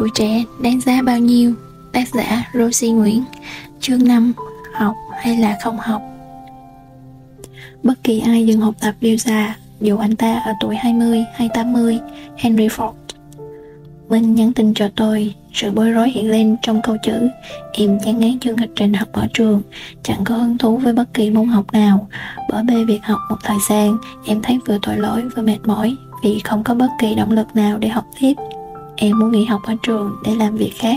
tuổi trẻ đáng giá bao nhiêu? Tác giả Rosie Nguyễn, Chương 5 Học hay là không học? Bất kỳ ai dừng học tập đều già Dù anh ta ở tuổi 20 hay 80 Henry Ford Minh nhắn tin cho tôi Sự bối rối hiện lên trong câu chữ Em chán ngán chương trình học ở trường, Chẳng có hứng thú với bất kỳ môn học nào. Bỏ bê việc học một thời gian, Em thấy vừa tội lỗi, vừa mệt mỏi Vì không có bất kỳ động lực nào để học tiếp. Em muốn nghỉ học ở trường để làm việc khác.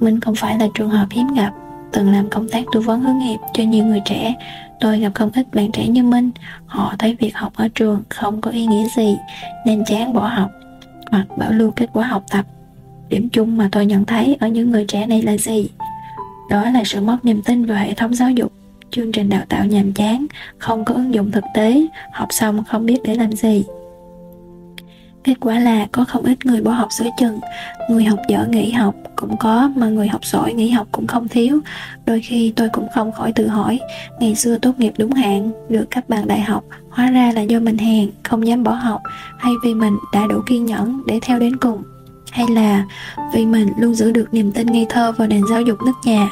Minh không phải là trường hợp hiếm gặp. Từng làm công tác tư vấn hướng nghiệp cho nhiều người trẻ. Tôi gặp không ít bạn trẻ như Minh. Họ thấy việc học ở trường không có ý nghĩa gì, Nên chán bỏ học, Hoặc bảo lưu kết quả học tập. Điểm chung mà tôi nhận thấy ở những người trẻ này là gì? Đó là sự mất niềm tin vào hệ thống giáo dục. Chương trình đào tạo nhàm chán, Không có ứng dụng thực tế, Học xong không biết để làm gì. Kết quả là có không ít người bỏ học giữa chừng. Người học dở nghỉ học cũng có, Mà người học giỏi nghỉ học cũng không thiếu. Đôi khi tôi cũng không khỏi tự hỏi, Ngày xưa tốt nghiệp đúng hạn, Được cấp bằng đại học. Hóa ra là do mình hèn, Không dám bỏ học, Hay vì mình đã đủ kiên nhẫn để theo đến cùng. Hay là vì mình luôn giữ được niềm tin ngây thơ vào nền giáo dục nước nhà.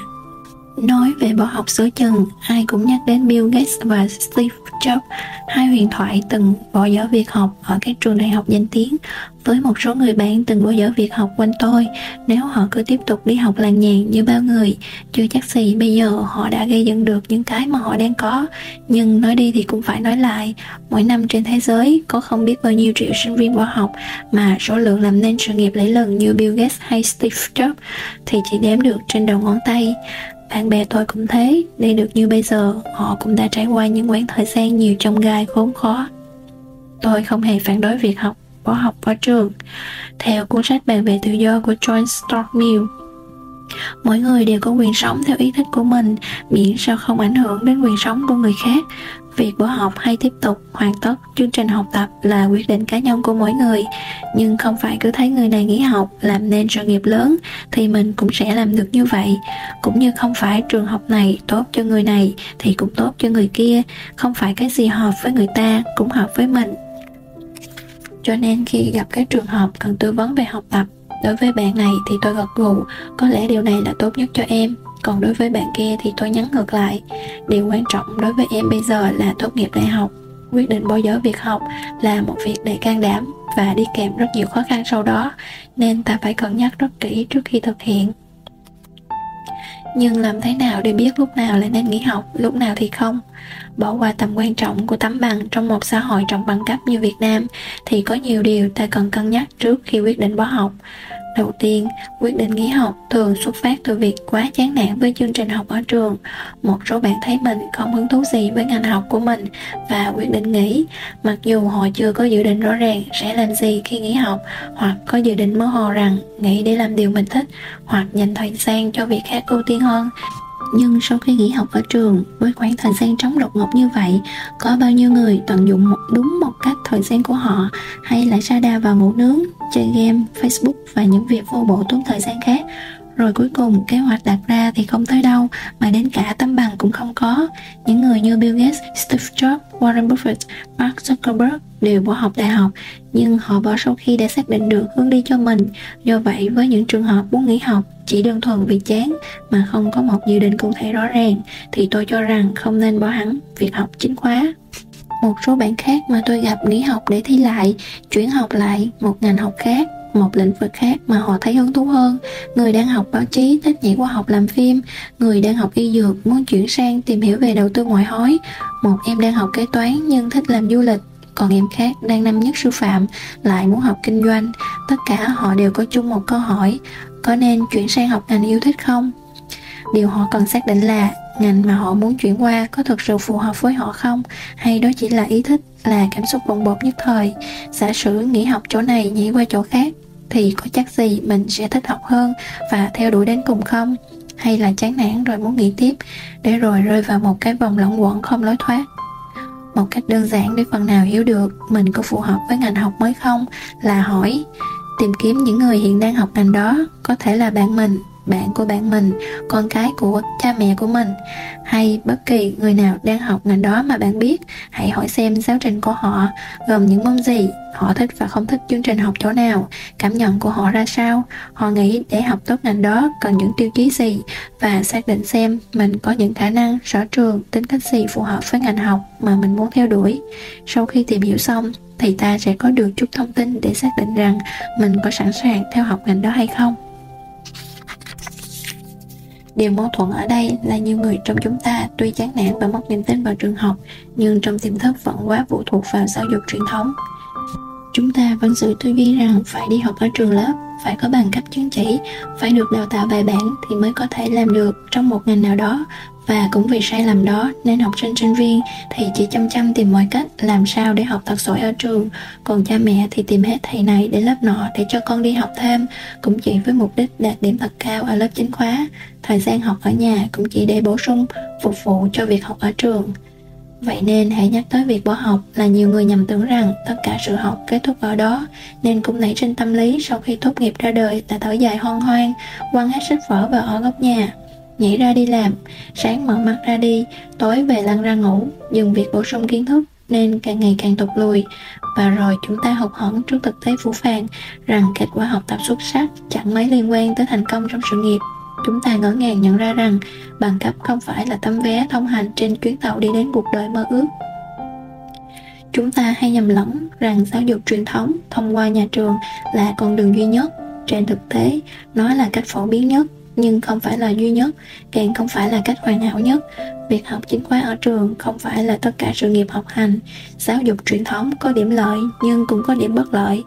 Nói về bỏ học giữa chừng, ai cũng nhắc đến Bill Gates và Steve Jobs, hai huyền thoại từng bỏ dở việc học ở các trường đại học danh tiếng. Với một số người bạn từng bỏ dở việc học quanh tôi, nếu họ cứ tiếp tục đi học làng nhàn như bao người, chưa chắc gì bây giờ họ đã gây dựng được những cái mà họ đang có. Nhưng nói đi thì cũng phải nói lại, mỗi năm trên thế giới có không biết bao nhiêu triệu sinh viên bỏ học, mà số lượng làm nên sự nghiệp lẫy lừng như Bill Gates hay Steve Jobs thì chỉ đếm được trên đầu ngón tay bạn bè tôi cũng thế, đi được như bây giờ, họ cũng đã trải qua những quãng thời gian nhiều trong gai khốn khó. Tôi không hề phản đối việc học, bỏ học bỏ trường. Theo cuốn sách Bạn bè tự do của John Stuart Mill, mỗi người đều có quyền sống theo ý thích của mình miễn sao không ảnh hưởng đến quyền sống của người khác Việc bỏ học hay tiếp tục hoàn tất chương trình học tập là quyết định cá nhân của mỗi người, nhưng không phải cứ thấy người này nghỉ học làm nên sự nghiệp lớn thì mình cũng sẽ làm được như vậy. Cũng như không phải trường học này tốt cho người này thì cũng tốt cho người kia, không phải cái gì hợp với người ta cũng hợp với mình. Cho nên khi gặp các trường hợp cần tư vấn về học tập Đối với bạn này thì tôi gật gù Có lẽ điều này là tốt nhất cho em còn đối với bạn kia thì tôi nhắn ngược lại. Điều quan trọng đối với em bây giờ là tốt nghiệp đại học. Quyết định bỏ dở việc học là một việc đầy can đảm và đi kèm rất nhiều khó khăn sau đó, nên ta phải cân nhắc rất kỹ trước khi thực hiện. Nhưng làm thế nào để biết lúc nào là nên nghỉ học, lúc nào thì không? Bỏ qua tầm quan trọng của tấm bằng trong một xã hội trọng bằng cấp như việt nam, thì có nhiều điều ta cần cân nhắc trước khi quyết định bỏ học. Đầu tiên, quyết định nghỉ học thường xuất phát từ việc quá chán nản với chương trình học ở trường. Một số bạn thấy mình không hứng thú gì với ngành học của mình và quyết định nghỉ, mặc dù họ chưa có dự định rõ ràng sẽ làm gì khi nghỉ học, hoặc có dự định mơ hồ rằng nghỉ để làm điều mình thích, hoặc dành thời gian cho việc khác ưu tiên hơn nhưng sau khi nghỉ học ở trường với khoảng thời gian trống đột ngột như vậy có bao nhiêu người tận dụng một, đúng một cách thời gian của họ hay lại sa đà vào ngủ nướng chơi game facebook và những việc vô bổ tốn thời gian khác? Rồi cuối cùng kế hoạch đặt ra thì không tới đâu mà đến cả tấm bằng cũng không có. Những người như Bill Gates, Steve Jobs, Warren Buffett, Mark Zuckerberg đều bỏ học đại học nhưng họ bỏ sau khi đã xác định được hướng đi cho mình. Do vậy với những trường hợp muốn nghỉ học chỉ đơn thuần vì chán mà không có một dự định cụ thể rõ ràng thì tôi cho rằng không nên bỏ hẳn việc học chính khóa. Một số bạn khác mà tôi gặp nghỉ học để thi lại chuyển học lại một ngành học khác một lĩnh vực khác mà họ thấy hứng thú hơn. Người đang học báo chí thích nhảy qua học làm phim, người đang học y dược muốn chuyển sang tìm hiểu về đầu tư ngoại hối. Một em đang học kế toán nhưng thích làm du lịch, còn em khác đang năm nhất sư phạm, lại muốn học kinh doanh. Tất cả họ đều có chung một câu hỏi, có nên chuyển sang học ngành yêu thích không? Điều họ cần xác định là ngành mà họ muốn chuyển qua có thực sự phù hợp với họ không? Hay đó chỉ là ý thích, là cảm xúc bồng bột nhất thời? Giả sử nghỉ học chỗ này nhảy qua chỗ khác thì có chắc gì mình sẽ thích học hơn và theo đuổi đến cùng không? Hay là chán nản rồi muốn nghỉ tiếp, để rồi rơi vào một cái vòng lẩn quẩn không lối thoát? Một cách đơn giản để phần nào hiểu được mình có phù hợp với ngành học mới không là hỏi, tìm kiếm những người hiện đang học ngành đó, có thể là bạn mình bạn của bạn mình, con cái của cha mẹ của mình hay bất kỳ người nào đang học ngành đó mà bạn biết, hãy hỏi xem giáo trình của họ gồm những môn gì, họ thích và không thích chương trình học chỗ nào, cảm nhận của họ ra sao, họ nghĩ để học tốt ngành đó cần những tiêu chí gì và xác định xem mình có những khả năng, sở trường, tính cách gì phù hợp với ngành học mà mình muốn theo đuổi. Sau khi tìm hiểu xong, thì ta sẽ có được chút thông tin để xác định rằng mình có sẵn sàng theo học ngành đó hay không. Điều mâu thuẫn ở đây là nhiều người trong chúng ta tuy chán nản và mất niềm tin vào trường học, nhưng trong tiềm thức vẫn quá phụ thuộc vào giáo dục truyền thống. Chúng ta vẫn giữ tư duy rằng phải đi học ở trường lớp, phải có bằng cấp chứng chỉ, phải được đào tạo bài bản thì mới có thể làm được trong một ngành nào đó và cũng vì sai lầm đó nên học sinh sinh viên thì chỉ chăm chăm tìm mọi cách làm sao để học thật giỏi ở trường. Còn cha mẹ thì tìm hết thầy này để lớp nọ để cho con đi học thêm cũng chỉ với mục đích đạt điểm thật cao ở lớp chính khóa. Thời gian học ở nhà cũng chỉ để bổ sung phục vụ cho việc học ở trường. Vậy nên hãy nhắc tới việc bỏ học là nhiều người nhầm tưởng rằng tất cả sự học kết thúc ở đó nên cũng nảy sinh tâm lý sau khi tốt nghiệp ra đời là thở dài hoang hoang, quăng hết sách vở vào ở góc nhà nhảy ra đi làm, sáng mở mắt ra đi, tối về lăn ra ngủ, dừng việc bổ sung kiến thức nên càng ngày càng tụt lùi. Và rồi chúng ta hụt hẫng trước thực tế phủ phàng rằng kết quả học tập xuất sắc chẳng mấy liên quan tới thành công trong sự nghiệp. Chúng ta ngỡ ngàng nhận ra rằng bằng cấp không phải là tấm vé thông hành trên chuyến tàu đi đến cuộc đời mơ ước. Chúng ta hay nhầm lẫn rằng giáo dục truyền thống thông qua nhà trường là con đường duy nhất. Trên thực tế, nó là cách phổ biến nhất nhưng không phải là duy nhất, càng không phải là cách hoàn hảo nhất. Việc học chính khóa ở trường không phải là tất cả sự nghiệp học hành. Giáo dục truyền thống có điểm lợi nhưng cũng có điểm bất lợi.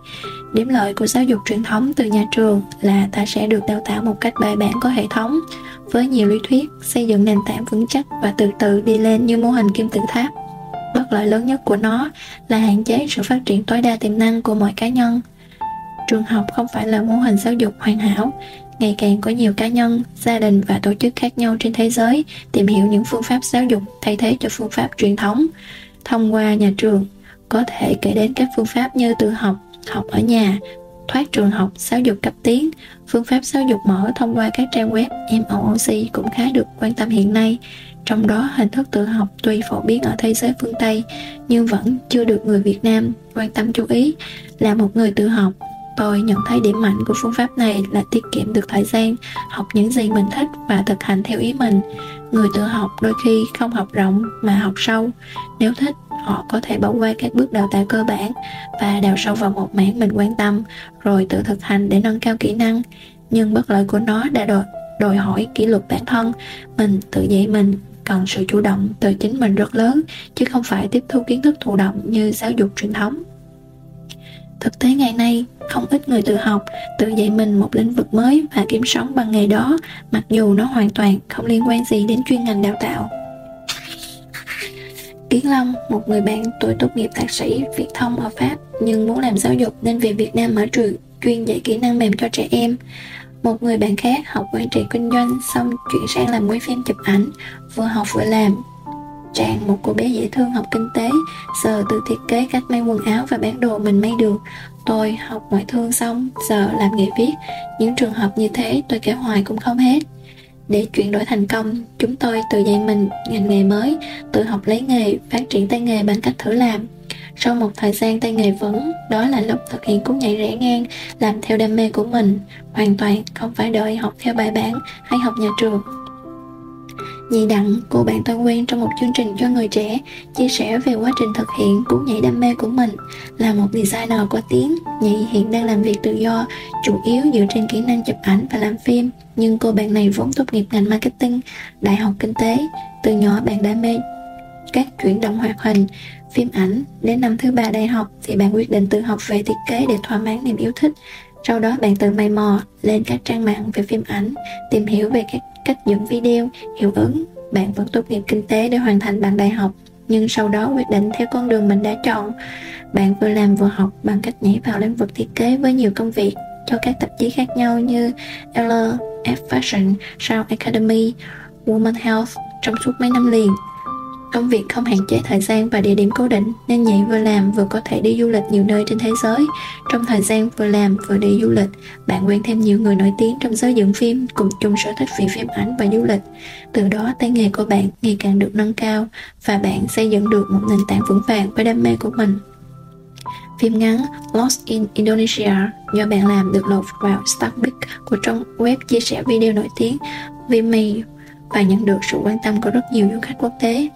Điểm lợi của giáo dục truyền thống từ nhà trường là ta sẽ được đào tạo một cách bài bản có hệ thống. Với nhiều lý thuyết, xây dựng nền tảng vững chắc và từ từ đi lên như mô hình kim tự tháp. Bất lợi lớn nhất của nó là hạn chế sự phát triển tối đa tiềm năng của mọi cá nhân. Trường học không phải là mô hình giáo dục hoàn hảo ngày càng có nhiều cá nhân, gia đình và tổ chức khác nhau trên thế giới tìm hiểu những phương pháp giáo dục thay thế cho phương pháp truyền thống. Thông qua nhà trường, có thể kể đến các phương pháp như tự học học ở nhà, thoát trường học, giáo dục cấp tiến. Phương pháp giáo dục mở thông qua các trang web MOOC cũng khá được quan tâm hiện nay. Trong đó, hình thức tự học tuy phổ biến ở thế giới phương Tây, nhưng vẫn chưa được người Việt Nam quan tâm chú ý. Là một người tự học Tôi nhận thấy điểm mạnh của phương pháp này là tiết kiệm được thời gian, học những gì mình thích và thực hành theo ý mình. Người tự học đôi khi không học rộng mà học sâu. Nếu thích, họ có thể bỏ qua các bước đào tạo cơ bản và đào sâu vào một mảng mình quan tâm, rồi tự thực hành để nâng cao kỹ năng. Nhưng bất lợi của nó đã đòi, đòi hỏi kỷ luật bản thân, mình tự dạy mình cần sự chủ động từ chính mình rất lớn chứ không phải tiếp thu kiến thức thụ động như giáo dục truyền thống Thực tế ngày nay, không ít người tự học, tự dạy mình một lĩnh vực mới và kiếm sống bằng nghề đó, mặc dù nó hoàn toàn không liên quan gì đến chuyên ngành đào tạo. Kiến Long, một người bạn tuổi tốt nghiệp thạc sĩ Việt thông ở Pháp nhưng muốn làm giáo dục nên về Việt Nam mở trường chuyên dạy kỹ năng mềm cho trẻ em. Một người bạn khác học quản trị kinh doanh xong chuyển sang làm quay phim chụp ảnh, vừa học vừa làm, Trang, một cô bé dễ thương học kinh tế, giờ tự thiết kế cách may quần áo và bán đồ mình may được. Tôi học ngoại thương xong, giờ làm nghề viết. Những trường hợp như thế tôi kể hoài cũng không hết. Để chuyển đổi thành công, chúng tôi tự dạy mình ngành nghề mới, tự học lấy nghề, phát triển tay nghề bằng cách thử làm. Sau một thời gian tay nghề vững, đó là lúc thực hiện cú nhảy rẽ ngang, làm theo đam mê của mình, hoàn toàn không phải đợi học theo bài bản hay học nhà trường. Nhị Đặng, cô bạn thân quen trong một chương trình cho người trẻ, chia sẻ về quá trình thực hiện cú nhảy đam mê của mình. Là một designer có tiếng, Nhị hiện đang làm việc tự do, chủ yếu dựa trên kỹ năng chụp ảnh và làm phim. Nhưng cô bạn này vốn tốt nghiệp ngành marketing, đại học kinh tế. Từ nhỏ bạn đam mê các chuyển động hoạt hình, phim ảnh. Đến năm thứ ba đại học thì bạn quyết định tự học về thiết kế để thỏa mãn niềm yêu thích. Sau đó bạn tự mày mò lên các trang mạng về phim ảnh, tìm hiểu về các cách dựng video, hiệu ứng. Bạn vẫn tốt nghiệp kinh tế để hoàn thành bằng đại học, nhưng sau đó quyết định theo con đường mình đã chọn. Bạn vừa làm vừa học bằng cách nhảy vào lĩnh vực thiết kế với nhiều công việc cho các tạp chí khác nhau như Elle, F Fashion, Sound Academy, Woman Health trong suốt mấy năm liền. Công việc không hạn chế thời gian và địa điểm cố định nên nhị vừa làm vừa có thể đi du lịch nhiều nơi trên thế giới. Trong thời gian vừa làm vừa đi du lịch, bạn quen thêm nhiều người nổi tiếng trong giới dựng phim cùng chung sở thích về phim ảnh và du lịch. Từ đó tay nghề của bạn ngày càng được nâng cao và bạn xây dựng được một nền tảng vững vàng với đam mê của mình. Phim ngắn Lost in Indonesia do bạn làm được lột vào Starbucks của trong web chia sẻ video nổi tiếng Vimeo và nhận được sự quan tâm của rất nhiều du khách quốc tế.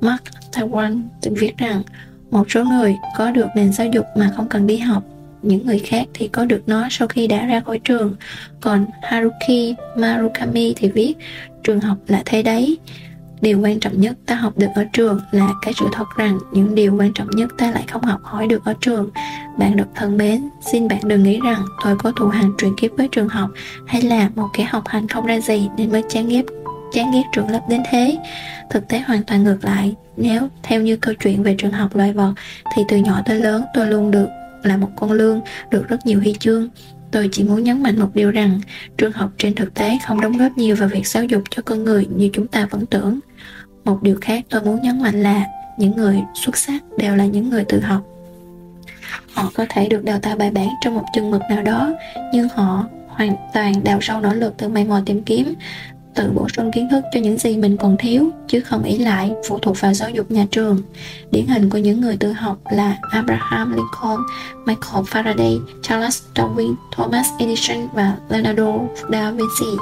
Mark Taiwan từng viết rằng, một số người có được nền giáo dục mà không cần đi học. Những người khác thì có được nó sau khi đã ra khỏi trường. Còn Haruki Marukami thì viết, trường học là thế đấy. Điều quan trọng nhất ta học được ở trường là cái sự thật rằng những điều quan trọng nhất ta lại không học hỏi được ở trường. Bạn được thân mến, xin bạn đừng nghĩ rằng tôi có thù hằn truyền kiếp với trường học hay là một kẻ học hành không ra gì nên mới chán ghét chán ghét trường lớp đến thế. Thực tế hoàn toàn ngược lại, nếu theo như câu chuyện về trường học loại vật thì từ nhỏ tới lớn tôi luôn được là một con lương được rất nhiều huy chương. Tôi chỉ muốn nhấn mạnh một điều rằng, trường học trên thực tế không đóng góp nhiều vào việc giáo dục cho con người như chúng ta vẫn tưởng. Một điều khác tôi muốn nhấn mạnh là, những người xuất sắc đều là những người tự học. Họ có thể được đào tạo bài bản trong một chừng mực nào đó, nhưng họ hoàn toàn đào sâu nỗ lực từ mày mò tìm kiếm tự bổ sung kiến thức cho những gì mình còn thiếu chứ không ý lại phụ thuộc vào giáo dục nhà trường. Điển hình của những người tự học là Abraham Lincoln, Michael Faraday, Charles Darwin, Thomas Edison và Leonardo da Vinci.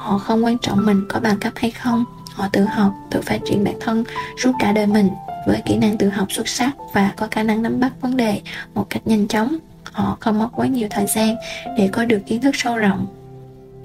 Họ không quan trọng mình có bằng cấp hay không họ tự học tự phát triển bản thân suốt cả đời mình với kỹ năng tự học xuất sắc và có khả năng nắm bắt vấn đề một cách nhanh chóng. Họ không mất quá nhiều thời gian để có được kiến thức sâu rộng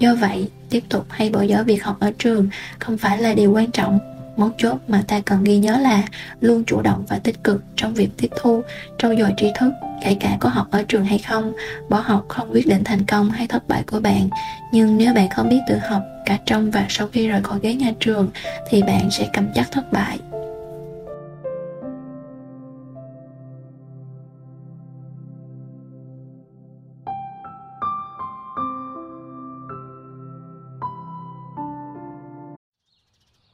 do vậy, tiếp tục hay bỏ dở việc học ở trường không phải là điều quan trọng. Mấu chốt mà ta cần ghi nhớ là luôn chủ động và tích cực trong việc tiếp thu, trau dồi tri thức, kể cả có học ở trường hay không, bỏ học không quyết định thành công hay thất bại của bạn. Nhưng nếu bạn không biết tự học cả trong và sau khi rời khỏi ghế nhà trường, thì bạn sẽ cầm chắc thất bại.